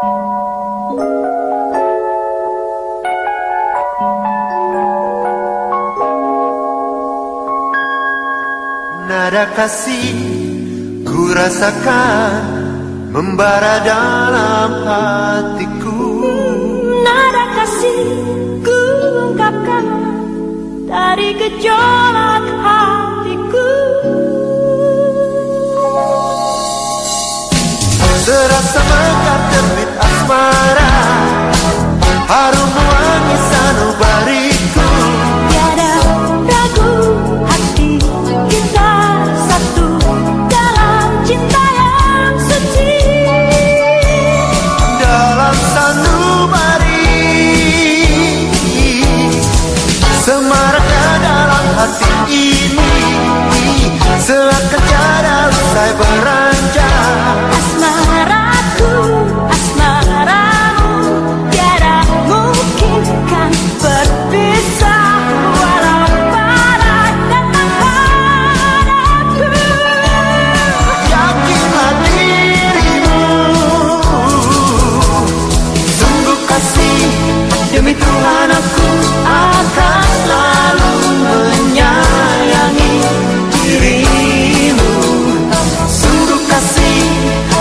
Nada kasih ku rasakan membara dalam hatiku. Nada kasih ku ungkapkan dari gejolak Serasa mekar terbit asmara. Harus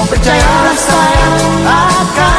percaya sayang akan